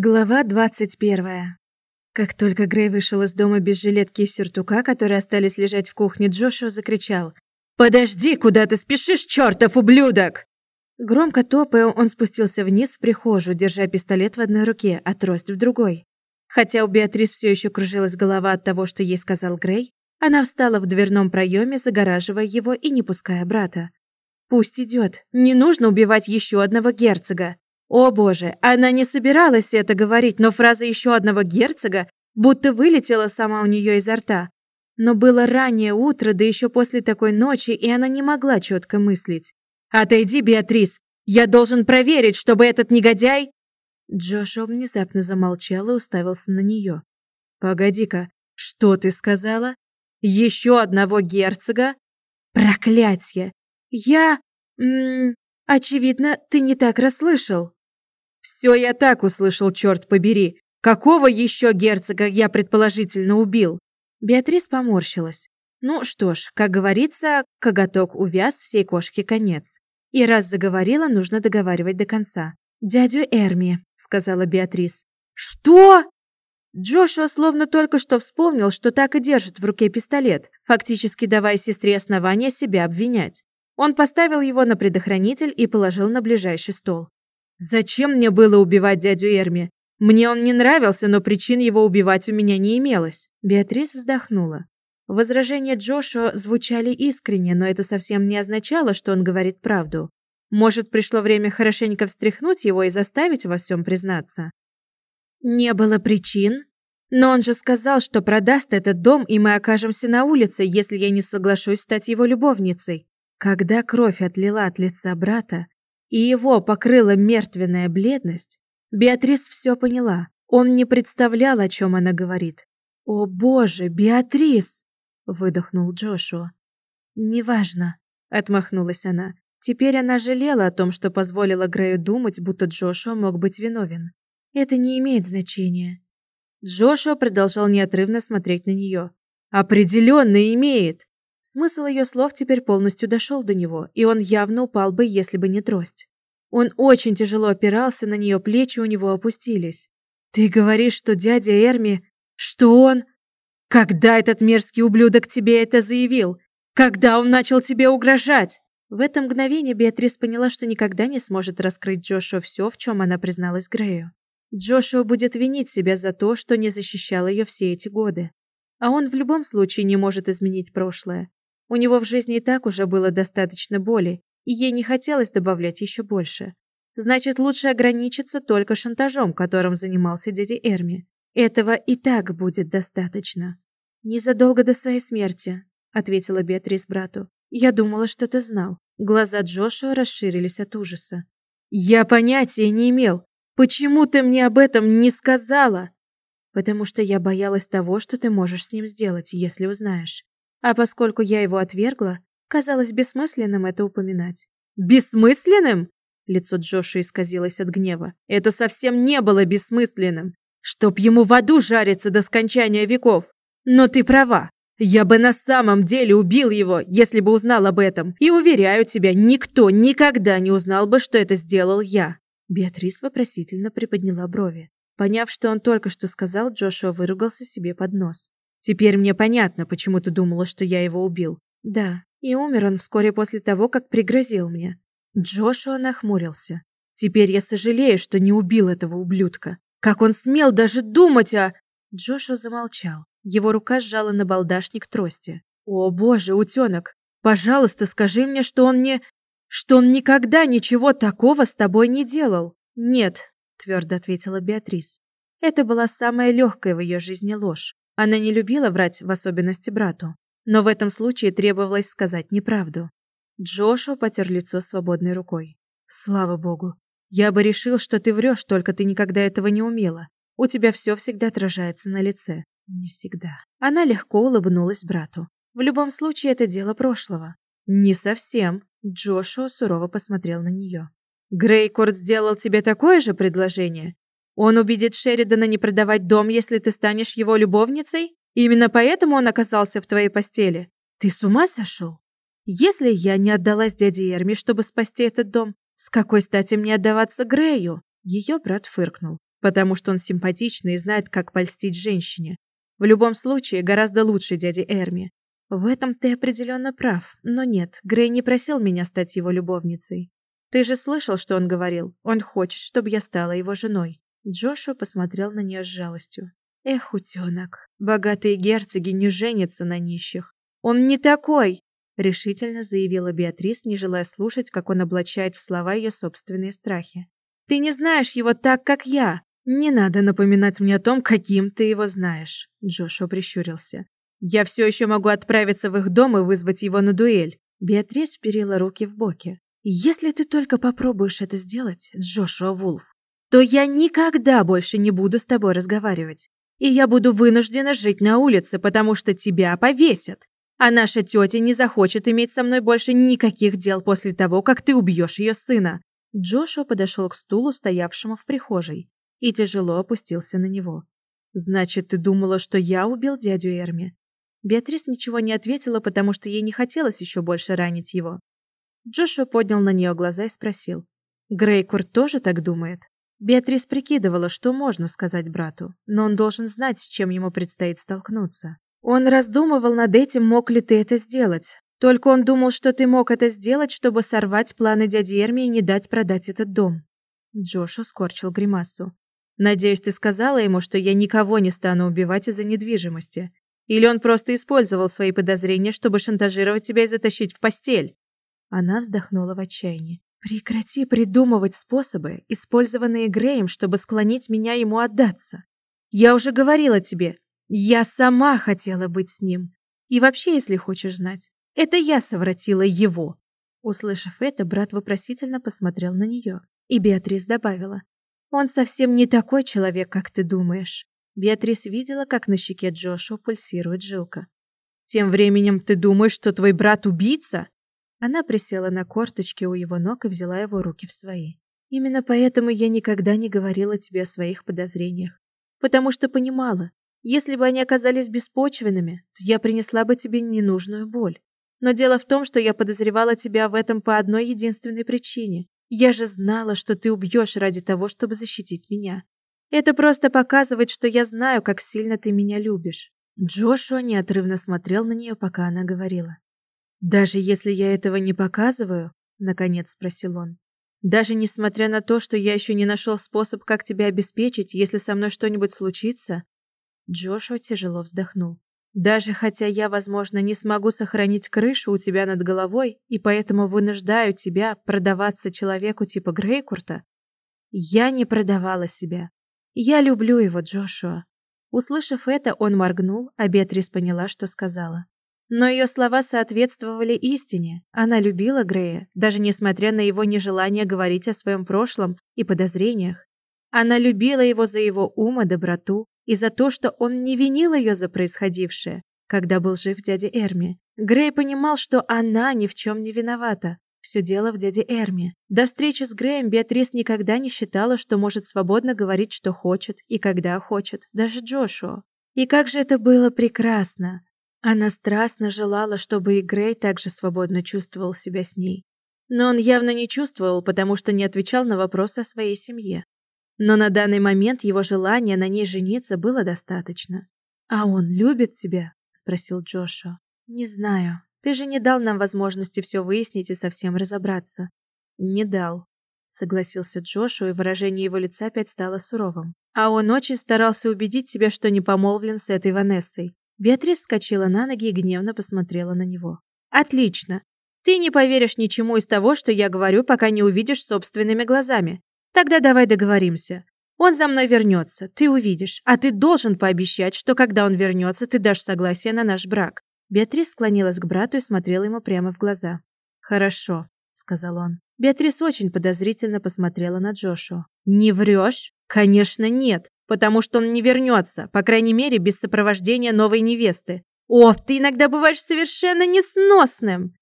Глава двадцать первая. Как только Грей вышел из дома без жилетки и сюртука, которые остались лежать в кухне, Джошуа закричал. «Подожди, куда ты спешишь, чертов ублюдок!» Громко топая, он спустился вниз в прихожую, держа пистолет в одной руке, а трость в другой. Хотя у Беатрис все еще кружилась голова от того, что ей сказал Грей, она встала в дверном проеме, загораживая его и не пуская брата. «Пусть идет. Не нужно убивать еще одного герцога. О боже, она не собиралась это говорить, но фраза еще одного герцога будто вылетела сама у нее изо рта. Но было раннее утро, да еще после такой ночи, и она не могла четко мыслить. «Отойди, Беатрис! Я должен проверить, чтобы этот негодяй...» Джошуа внезапно замолчал и уставился на нее. «Погоди-ка, что ты сказала? Еще одного герцога? Проклятье! Я... М -м, очевидно, ты не так расслышал». Все я так услышал, черт побери. Какого еще герцога я предположительно убил? Беатрис поморщилась. Ну что ж, как говорится, коготок увяз, всей кошке конец. И раз заговорила, нужно договаривать до конца. «Дядю Эрми», — сказала Беатрис. «Что?» Джошуа словно только что вспомнил, что так и держит в руке пистолет, фактически давая сестре основания себя обвинять. Он поставил его на предохранитель и положил на ближайший стол. Зачем мне было убивать дядю Эрми? Мне он не нравился, но причин его убивать у меня не имелось. Беатрис вздохнула. Возражения Джошуа звучали искренне, но это совсем не означало, что он говорит правду. Может, пришло время хорошенько встряхнуть его и заставить во всем признаться? Не было причин. Но он же сказал, что продаст этот дом, и мы окажемся на улице, если я не соглашусь стать его любовницей. Когда кровь отлила от лица брата, и его покрыла мертвенная бледность, Беатрис все поняла. Он не представлял, о чем она говорит. «О боже, Беатрис!» — выдохнул Джошуа. «Неважно», — отмахнулась она. Теперь она жалела о том, что позволила Грею думать, будто Джошуа мог быть виновен. «Это не имеет значения». Джошуа продолжал неотрывно смотреть на нее. «Определенно имеет!» Смысл ее слов теперь полностью дошел до него, и он явно упал бы, если бы не трость. Он очень тяжело опирался на нее, плечи у него опустились. «Ты говоришь, что дядя Эрми... Что он... Когда этот мерзкий ублюдок тебе это заявил? Когда он начал тебе угрожать?» В это мгновение Беатрис поняла, что никогда не сможет раскрыть Джошуа все, в чем она призналась Грею. Джошуа будет винить себя за то, что не защищал ее все эти годы. А он в любом случае не может изменить прошлое. У него в жизни и так уже было достаточно боли, и ей не хотелось добавлять еще больше. Значит, лучше ограничиться только шантажом, которым занимался дядя Эрми. Этого и так будет достаточно. Незадолго до своей смерти, ответила Беатрис брату. Я думала, что ты знал. Глаза Джошуа расширились от ужаса. Я понятия не имел. Почему ты мне об этом не сказала? Потому что я боялась того, что ты можешь с ним сделать, если узнаешь. А поскольку я его отвергла, казалось бессмысленным это упоминать. Бессмысленным? Лицо Джоши исказилось от гнева. Это совсем не было бессмысленным. Чтоб ему в аду жариться до скончания веков. Но ты права. Я бы на самом деле убил его, если бы узнал об этом. И уверяю тебя, никто никогда не узнал бы, что это сделал я. Беатрис вопросительно приподняла брови. Поняв, что он только что сказал, Джошуа выругался себе под нос. Теперь мне понятно, почему ты думала, что я его убил. Да, и умер он вскоре после того, как пригрозил мне. Джошуа нахмурился. Теперь я сожалею, что не убил этого ублюдка. Как он смел даже думать о... Джошуа замолчал. Его рука сжала на балдашник трости. О, боже, утенок, пожалуйста, скажи мне, что он не... Что он никогда ничего такого с тобой не делал. Нет, твердо ответила Беатрис. Это была самая легкая в ее жизни ложь. Она не любила врать, в особенности брату. Но в этом случае требовалось сказать неправду. Джошуа потер лицо свободной рукой. «Слава богу. Я бы решил, что ты врешь, только ты никогда этого не умела. У тебя все всегда отражается на лице». «Не всегда». Она легко улыбнулась брату. «В любом случае, это дело прошлого». «Не совсем». Джошуа сурово посмотрел на нее. «Грейкорд сделал тебе такое же предложение? Он убедит Шеридана не продавать дом, если ты станешь его любовницей? Именно поэтому он оказался в твоей постели. Ты с ума сошел? Если я не отдалась дяде Эрми, чтобы спасти этот дом, с какой стати мне отдаваться Грею? Ее брат фыркнул. потому что он симпатичный и знает, как польстить женщине. В любом случае, гораздо лучше дяди Эрми. В этом ты определенно прав, но нет, Грей не просил меня стать его любовницей. Ты же слышал, что он говорил? Он хочет, чтобы я стала его женой. Джошуа посмотрел на нее с жалостью. Эх, утенок, богатые герцоги не женятся на нищих. Он не такой, решительно заявила Беатрис, не желая слушать, как он облачает в слова ее собственные страхи. Ты не знаешь его так, как я. Не надо напоминать мне о том, каким ты его знаешь, Джошуа прищурился. Я все еще могу отправиться в их дом и вызвать его на дуэль. Беатрис вперила руки в боки. Если ты только попробуешь это сделать, Джошуа Вулф, то я никогда больше не буду с тобой разговаривать. И я буду вынуждена жить на улице, потому что тебя повесят. А наша тетя не захочет иметь со мной больше никаких дел после того, как ты убьешь ее сына. Джошуа подошел к стулу, стоявшему в прихожей, и тяжело опустился на него. Значит, ты думала, что я убил дядю Эрми? Беатрис ничего не ответила, потому что ей не хотелось еще больше ранить его. Джошуа поднял на нее глаза и спросил: "Грейкур тоже так думает?" Беатрис прикидывала, что можно сказать брату, но он должен знать, с чем ему предстоит столкнуться. Он раздумывал над этим, мог ли ты это сделать. Только он думал, что ты мог это сделать, чтобы сорвать планы дяди Эрми и не дать продать этот дом. Джошу скорчил гримасу. Надеюсь, ты сказала ему, что я никого не стану убивать из-за недвижимости. Или он просто использовал свои подозрения, чтобы шантажировать тебя и затащить в постель? Она вздохнула в отчаянии. Прекрати придумывать способы, использованные Греем, чтобы склонить меня ему отдаться. Я уже говорила тебе, я сама хотела быть с ним. И вообще, если хочешь знать, это я совратила его. Услышав это, брат вопросительно посмотрел на нее, и Беатрис добавила: "Он совсем не такой человек, как ты думаешь". Беатрис видела, как на щеке Джошуа пульсирует жилка. Тем временем ты думаешь, что твой брат убийца? Она присела на корточки у его ног и взяла его руки в свои. Именно поэтому я никогда не говорила тебе о своих подозрениях, потому что понимала, если бы они оказались беспочвенными, то я принесла бы тебе ненужную боль. Но дело в том, что я подозревала тебя в этом по одной единственной причине. Я же знала, что ты убьешь ради того, чтобы защитить меня. Это просто показывает, что я знаю, как сильно ты меня любишь. Джошуа неотрывно смотрел на нее, пока она говорила. Даже если я этого не показываю, наконец спросил он. Даже несмотря на то, что я еще не нашел способ, как тебя обеспечить, если со мной что-нибудь случится, Джошуа тяжело вздохнул. Даже хотя я, возможно, не смогу сохранить крышу у тебя над головой и поэтому вынуждаю тебя продаваться человеку типа Грейкурта, я не продавала себя. Я люблю его, Джошуа. Услышав это, он моргнул, а Беатрис поняла, что сказала. Но ее слова соответствовали истине. Она любила Грея, даже несмотря на его нежелание говорить о своем прошлом и подозрениях. Она любила его за его ум и доброту, и за то, что он не винил ее за происходившее, когда был жив дядя Эрми. Грей понимал, что она ни в чем не виновата. Все дело в дяде Эрме. До встречи с Греем Беатрис никогда не считала, что может свободно говорить, что хочет и когда хочет, даже Джошуа. И как же это было прекрасно! Она страстно желала, чтобы и Грей также свободно чувствовал себя с ней. Но он явно не чувствовал, потому что не отвечал на вопросы о своей семье. Но на данный момент его желания на ней жениться было достаточно. «А он любит тебя?» – спросил Джошуа. «Не знаю», ты же не дал нам возможности все выяснить и совсем разобраться. Не дал, согласился Джошу, и выражение его лица опять стало суровым. А он очень старался убедить тебя, что не помолвлен с этой Ванессой. Беатрис вскочила на ноги и гневно посмотрела на него. Отлично. Ты не поверишь ничему из того, что я говорю, пока не увидишь собственными глазами. Тогда давай договоримся. Он за мной вернется, ты увидишь, а ты должен пообещать, что когда он вернется, ты дашь согласие на наш брак. Беатрис склонилась к брату и смотрела ему прямо в глаза. «Хорошо», — сказал он. Беатрис очень подозрительно посмотрела на Джошу. «Не врешь?» «Конечно нет, потому что он не вернется, по крайней мере, без сопровождения новой невесты. О, ты иногда бываешь совершенно несносным!»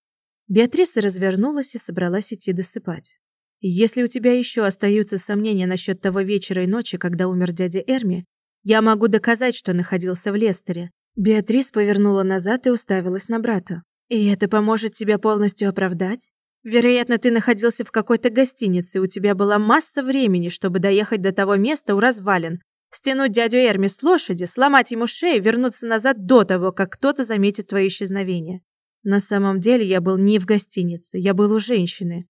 Беатриса развернулась и собралась идти досыпать. «Если у тебя еще остаются сомнения насчет того вечера и ночи, когда умер дядя Эрми, я могу доказать, что находился в Лестере. Беатрис повернула назад и уставилась на брата. «И это поможет тебя полностью оправдать?» Вероятно, ты находился в какой-то гостинице, у тебя была масса времени, чтобы доехать до того места у развалин, стянуть дядю Эрми с лошади, сломать ему шею, вернуться назад до того, как кто-то заметит твое исчезновение. На самом деле я был не в гостинице, я был у женщины.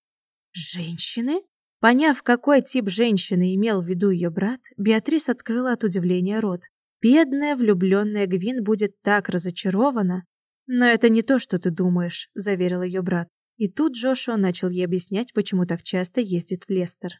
Женщины? Поняв, какой тип женщины имел в виду ее брат, Беатрис открыла от удивления рот. Бедная влюбленная Гвин будет так разочарована. Но это не то, что ты думаешь, заверил ее брат. И тут Джошуа начал ей объяснять, почему так часто ездит в Лестер.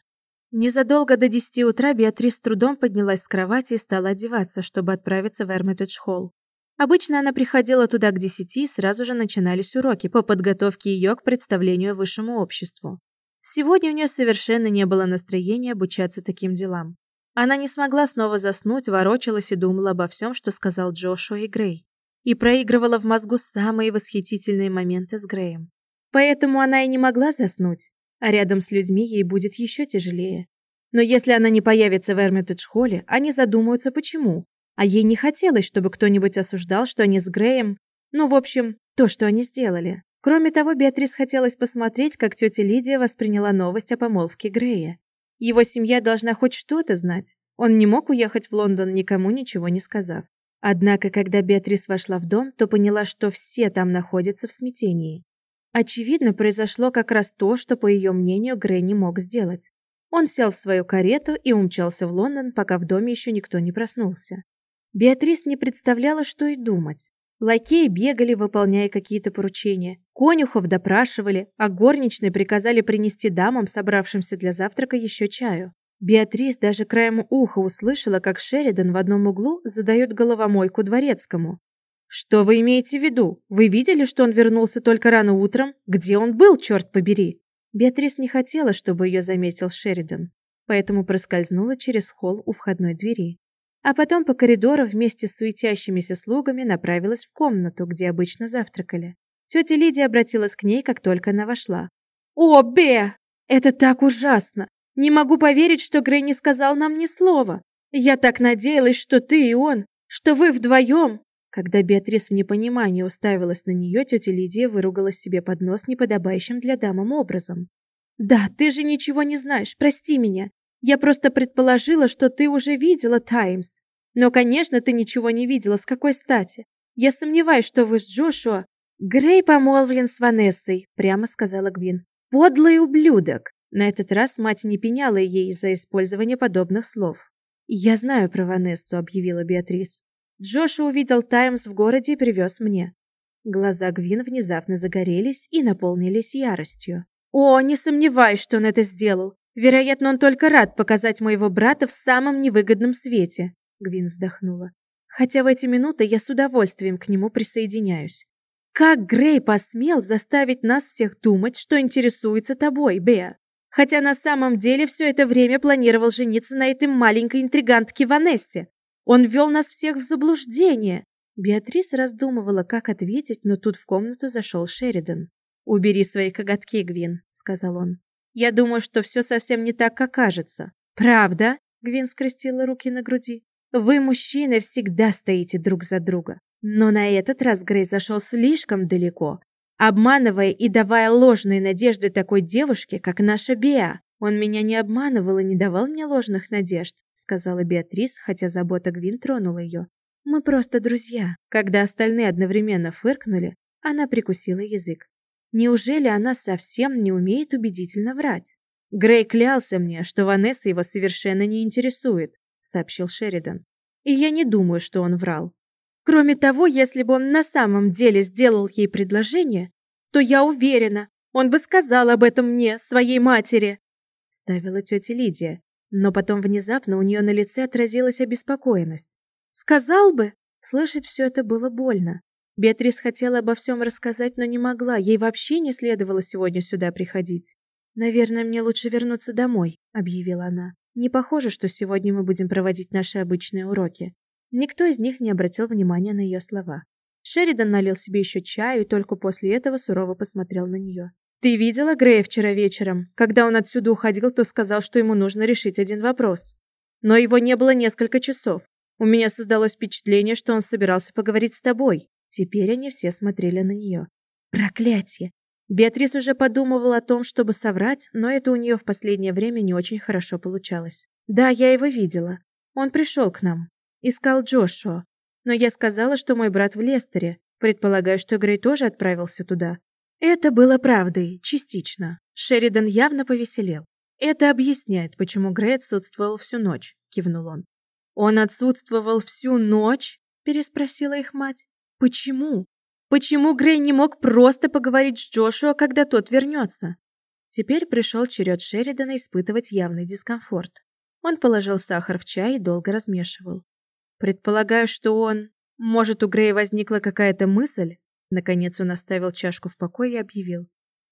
Незадолго до десяти утра Беатрис с трудом поднялась с кровати и стала одеваться, чтобы отправиться в Эрмитедж-холл. Обычно она приходила туда к десяти, и сразу же начинались уроки по подготовке ее к представлению высшему обществу. Сегодня у нее совершенно не было настроения обучаться таким делам. Она не смогла снова заснуть, ворочалась и думала обо всем, что сказал Джошуа и Грей. И проигрывала в мозгу самые восхитительные моменты с Греем. Поэтому она и не могла заснуть, а рядом с людьми ей будет еще тяжелее. Но если она не появится в Эрмитедж-холле, они задумаются, почему, а ей не хотелось, чтобы кто-нибудь осуждал, что они с Греем... Ну, в общем, то, что они сделали. Кроме того, Беатрис хотелось посмотреть, как тетя Лидия восприняла новость о помолвке Грея. Его семья должна хоть что-то знать. Он не мог уехать в Лондон, никому ничего не сказав. Однако, когда Беатрис вошла в дом, то поняла, что все там находятся в смятении. Очевидно, произошло как раз то, что, по ее мнению, Грей не мог сделать. Он сел в свою карету и умчался в Лондон, пока в доме еще никто не проснулся. Беатрис не представляла, что и думать. Лакеи бегали, выполняя какие-то поручения. Конюхов допрашивали, а горничные приказали принести дамам, собравшимся для завтрака, еще чаю. Беатрис даже краем уха услышала, как Шеридан в одном углу задает головомойку дворецкому. «Что вы имеете в виду? Вы видели, что он вернулся только рано утром? Где он был, черт побери?» Беатрис не хотела, чтобы ее заметил Шеридан, поэтому проскользнула через холл у входной двери а потом по коридору вместе с суетящимися слугами направилась в комнату, где обычно завтракали. Тетя Лидия обратилась к ней, как только она вошла. «О, Бе! Это так ужасно! Не могу поверить, что Грей не сказал нам ни слова. Я так надеялась, что ты и он, что вы вдвоем!» Когда Беатрис в непонимании уставилась на нее, тетя Лидия выругалась себе под нос неподобающим для дамам образом. «Да, ты же ничего не знаешь, прости меня. Я просто предположила, что ты уже видела Таймс. Но, конечно, ты ничего не видела, с какой стати? Я сомневаюсь, что вы с Джошуа... Грей помолвлен с Ванессой, прямо сказала Гвин. Подлый ублюдок. На этот раз мать не пеняла ей за использование подобных слов. «Я знаю про Ванессу», — объявила Беатрис. «Джошуа увидел Таймс в городе и привез мне». Глаза Гвин внезапно загорелись и наполнились яростью. «О, не сомневаюсь, что он это сделал. Вероятно, он только рад показать моего брата в самом невыгодном свете, Гвин вздохнула. Хотя в эти минуты я с удовольствием к нему присоединяюсь. Как Грей посмел заставить нас всех думать, что интересуется тобой, Беа? Хотя на самом деле все это время планировал жениться на этой маленькой интригантке Ванессе. Он ввел нас всех в заблуждение. Беатрис раздумывала, как ответить, но тут в комнату зашел Шеридан. «Убери свои коготки, Гвин», — сказал он. Я думаю, что все совсем не так, как кажется. Правда? Гвин скрестила руки на груди. Вы, мужчины, всегда стоите друг за друга. Но на этот раз Грей зашел слишком далеко, обманывая и давая ложные надежды такой девушке, как наша Беа. Он меня не обманывал и не давал мне ложных надежд, сказала Беатрис, хотя забота Гвин тронула ее. Мы просто друзья. Когда остальные одновременно фыркнули, она прикусила язык. Неужели она совсем не умеет убедительно врать? Грей клялся мне, что Ванесса его совершенно не интересует, сообщил Шеридан. И я не думаю, что он врал. Кроме того, если бы он на самом деле сделал ей предложение, то я уверена, он бы сказал об этом мне, своей матери, ставила тетя Лидия, но потом внезапно у нее на лице отразилась обеспокоенность. Сказал бы, слышать все это было больно. Беатрис хотела обо всем рассказать, но не могла. Ей вообще не следовало сегодня сюда приходить. «Наверное, мне лучше вернуться домой», — объявила она. «Не похоже, что сегодня мы будем проводить наши обычные уроки». Никто из них не обратил внимания на ее слова. Шеридан налил себе еще чаю и только после этого сурово посмотрел на нее. «Ты видела Грея вчера вечером? Когда он отсюда уходил, то сказал, что ему нужно решить один вопрос. Но его не было несколько часов. У меня создалось впечатление, что он собирался поговорить с тобой. Теперь они все смотрели на нее. Проклятие! Беатрис уже подумывала о том, чтобы соврать, но это у нее в последнее время не очень хорошо получалось. Да, я его видела. Он пришел к нам. Искал Джошуа. Но я сказала, что мой брат в Лестере. Предполагаю, что Грей тоже отправился туда. Это было правдой, частично. Шеридан явно повеселел. Это объясняет, почему Грей отсутствовал всю ночь, кивнул он. Он отсутствовал всю ночь? переспросила их мать. Почему? Почему Грей не мог просто поговорить с Джошуа, когда тот вернется? Теперь пришел черед Шеридана испытывать явный дискомфорт. Он положил сахар в чай и долго размешивал. Предполагаю, что он... Может, у Грея возникла какая-то мысль? Наконец он оставил чашку в покое и объявил.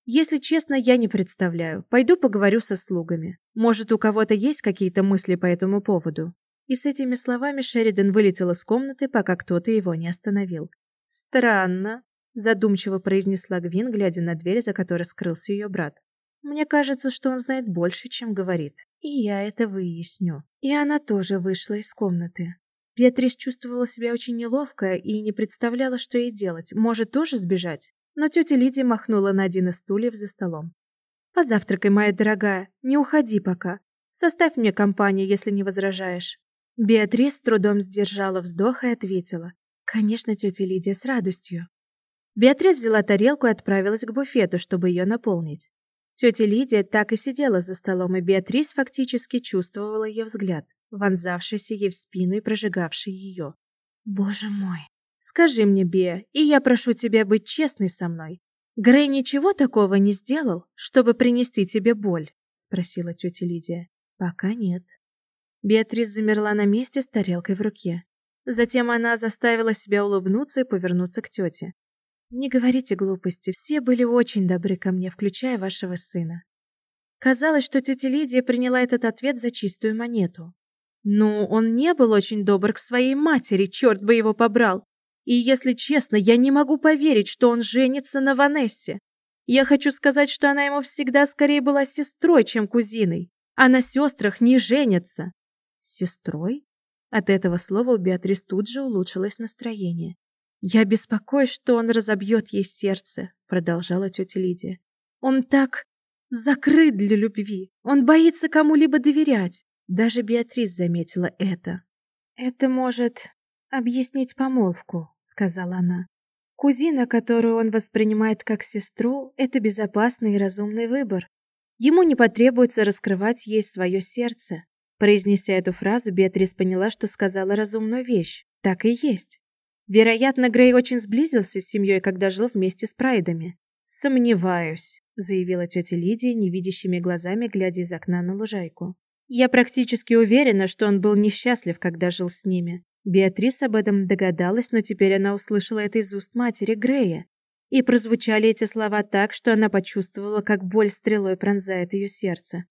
Если честно, я не представляю. Пойду поговорю со слугами. Может, у кого-то есть какие-то мысли по этому поводу? И с этими словами Шеридан вылетел из комнаты, пока кто-то его не остановил. Странно, задумчиво произнесла Гвин, глядя на дверь, за которой скрылся ее брат. Мне кажется, что он знает больше, чем говорит. И я это выясню. И она тоже вышла из комнаты. Беатрис чувствовала себя очень неловко и не представляла, что ей делать. Может, тоже сбежать? Но тетя Лидия махнула на один из стульев за столом. «Позавтракай, моя дорогая. Не уходи пока. Составь мне компанию, если не возражаешь». Беатрис с трудом сдержала вздох и ответила. Конечно, тетя Лидия с радостью. Беатрис взяла тарелку и отправилась к буфету, чтобы ее наполнить. Тетя Лидия так и сидела за столом, и Беатрис фактически чувствовала ее взгляд, вонзавшийся ей в спину и прожигавший ее. Боже мой. Скажи мне, Беа, и я прошу тебя быть честной со мной. Грей ничего такого не сделал, чтобы принести тебе боль, спросила тетя Лидия. Пока нет. Беатрис замерла на месте с тарелкой в руке. Затем она заставила себя улыбнуться и повернуться к тете. Не говорите глупости, все были очень добры ко мне, включая вашего сына. Казалось, что тетя Лидия приняла этот ответ за чистую монету. Ну, он не был очень добр к своей матери, черт бы его побрал. И если честно, я не могу поверить, что он женится на Ванессе. Я хочу сказать, что она ему всегда скорее была сестрой, чем кузиной. А на сестрах не женятся. Сестрой? От этого слова у Беатрис тут же улучшилось настроение. «Я беспокоюсь, что он разобьет ей сердце», — продолжала тетя Лидия. «Он так закрыт для любви. Он боится кому-либо доверять». Даже Беатрис заметила это. «Это может объяснить помолвку», — сказала она. «Кузина, которую он воспринимает как сестру, — это безопасный и разумный выбор. Ему не потребуется раскрывать ей свое сердце. Произнеся эту фразу, Беатрис поняла, что сказала разумную вещь. Так и есть. Вероятно, Грей очень сблизился с семьей, когда жил вместе с Прайдами. «Сомневаюсь», — заявила тетя Лидия, невидящими глазами, глядя из окна на лужайку. «Я практически уверена, что он был несчастлив, когда жил с ними. Беатрис об этом догадалась, но теперь она услышала это из уст матери Грея. И прозвучали эти слова так, что она почувствовала, как боль стрелой пронзает ее сердце.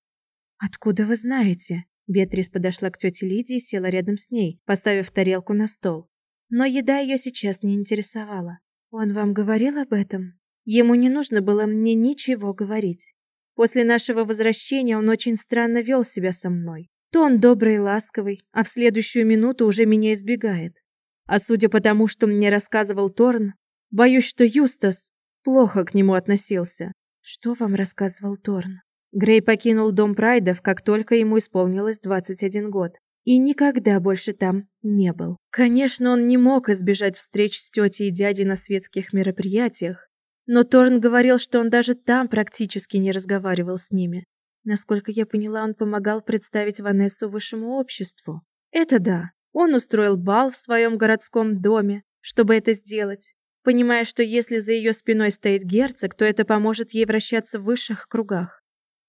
«Откуда вы знаете?» Беатрис подошла к тете Лидии и села рядом с ней, поставив тарелку на стол. Но еда ее сейчас не интересовала. Он вам говорил об этом? Ему не нужно было мне ничего говорить. После нашего возвращения он очень странно вел себя со мной. То он добрый и ласковый, а в следующую минуту уже меня избегает. А судя по тому, что мне рассказывал Торн, боюсь, что Юстас плохо к нему относился. Что вам рассказывал Торн? Грей покинул дом Прайдов, как только ему исполнилось 21 год, и никогда больше там не был. Конечно, он не мог избежать встреч с тетей и дядей на светских мероприятиях, но Торн говорил, что он даже там практически не разговаривал с ними. Насколько я поняла, он помогал представить Ванессу высшему обществу. Это да. Он устроил бал в своем городском доме, чтобы это сделать, понимая, что если за ее спиной стоит герцог, то это поможет ей вращаться в высших кругах.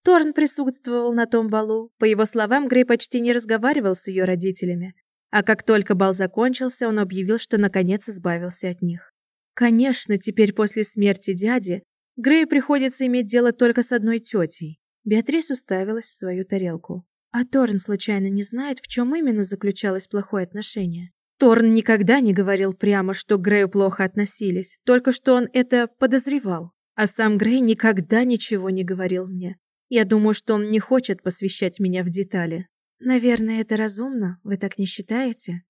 Торн присутствовал на том балу. По его словам, Грей почти не разговаривал с ее родителями. А как только бал закончился, он объявил, что наконец избавился от них. Конечно, теперь после смерти дяди Грею приходится иметь дело только с одной тетей. Беатрис уставилась в свою тарелку. А Торн случайно не знает, в чем именно заключалось плохое отношение. Торн никогда не говорил прямо, что к Грею плохо относились, только что он это подозревал. А сам Грей никогда ничего не говорил мне. Я думаю, что он не хочет посвящать меня в детали. Наверное, это разумно, вы так не считаете?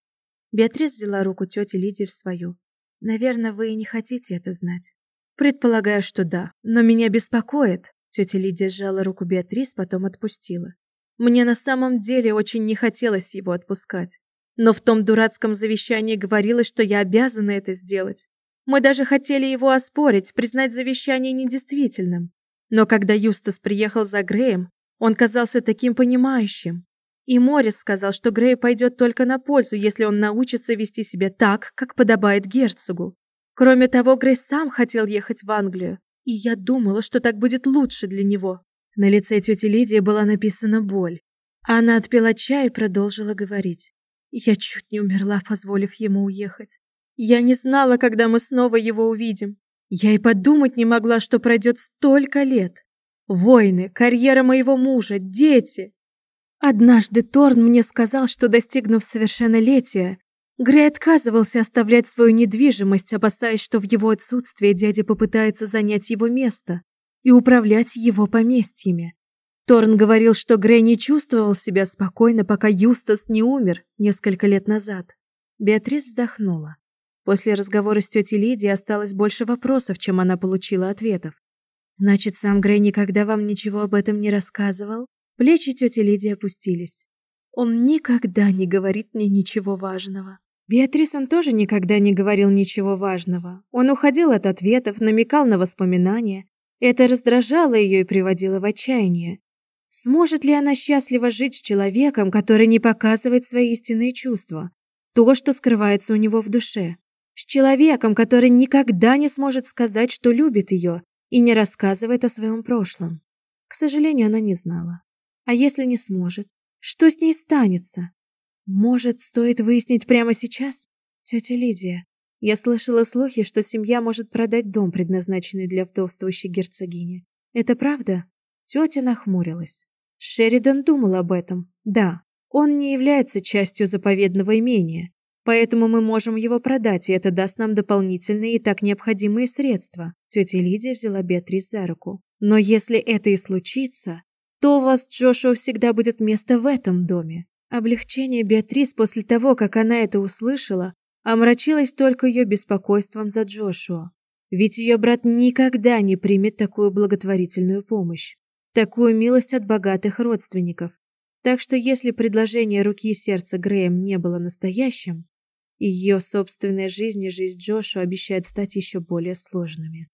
Беатрис взяла руку тети Лидии в свою. Наверное, вы и не хотите это знать. Предполагаю, что да, но меня беспокоит. Тетя Лидия сжала руку Беатрис, потом отпустила. Мне на самом деле очень не хотелось его отпускать. Но в том дурацком завещании говорилось, что я обязана это сделать. Мы даже хотели его оспорить, признать завещание недействительным. Но когда Юстас приехал за Греем, он казался таким понимающим. И Морис сказал, что Грей пойдет только на пользу, если он научится вести себя так, как подобает герцогу. Кроме того, Грей сам хотел ехать в Англию, и я думала, что так будет лучше для него. На лице тети Лидии была написана боль. Она отпила чай и продолжила говорить. Я чуть не умерла, позволив ему уехать. Я не знала, когда мы снова его увидим. Я и подумать не могла, что пройдет столько лет. Войны, карьера моего мужа, дети. Однажды Торн мне сказал, что, достигнув совершеннолетия, Грей отказывался оставлять свою недвижимость, опасаясь, что в его отсутствие дядя попытается занять его место и управлять его поместьями. Торн говорил, что Грей не чувствовал себя спокойно, пока Юстас не умер несколько лет назад. Беатрис вздохнула. После разговора с тетей Лидией осталось больше вопросов, чем она получила ответов. Значит, сам Грей никогда вам ничего об этом не рассказывал? Плечи тети Лидии опустились. Он никогда не говорит мне ничего важного. Беатрис он тоже никогда не говорил ничего важного. Он уходил от ответов, намекал на воспоминания. Это раздражало ее и приводило в отчаяние. Сможет ли она счастливо жить с человеком, который не показывает свои истинные чувства? То, что скрывается у него в душе. С человеком, который никогда не сможет сказать, что любит ее, и не рассказывает о своем прошлом. К сожалению, она не знала. А если не сможет? Что с ней станется? Может, стоит выяснить прямо сейчас? Тетя Лидия, я слышала слухи, что семья может продать дом, предназначенный для вдовствующей герцогини. Это правда? Тетя нахмурилась. Шеридан думал об этом. Да, он не является частью заповедного имения, поэтому мы можем его продать, и это даст нам дополнительные и так необходимые средства. Тетя Лидия взяла Беатрис за руку. Но если это и случится, то у вас, Джошуа, всегда будет место в этом доме. Облегчение Беатрис после того, как она это услышала, омрачилось только ее беспокойством за Джошуа. Ведь ее брат никогда не примет такую благотворительную помощь, такую милость от богатых родственников. Так что если предложение руки и сердца Грэем не было настоящим, ее собственная жизнь и жизнь Джошуа обещают стать еще более сложными.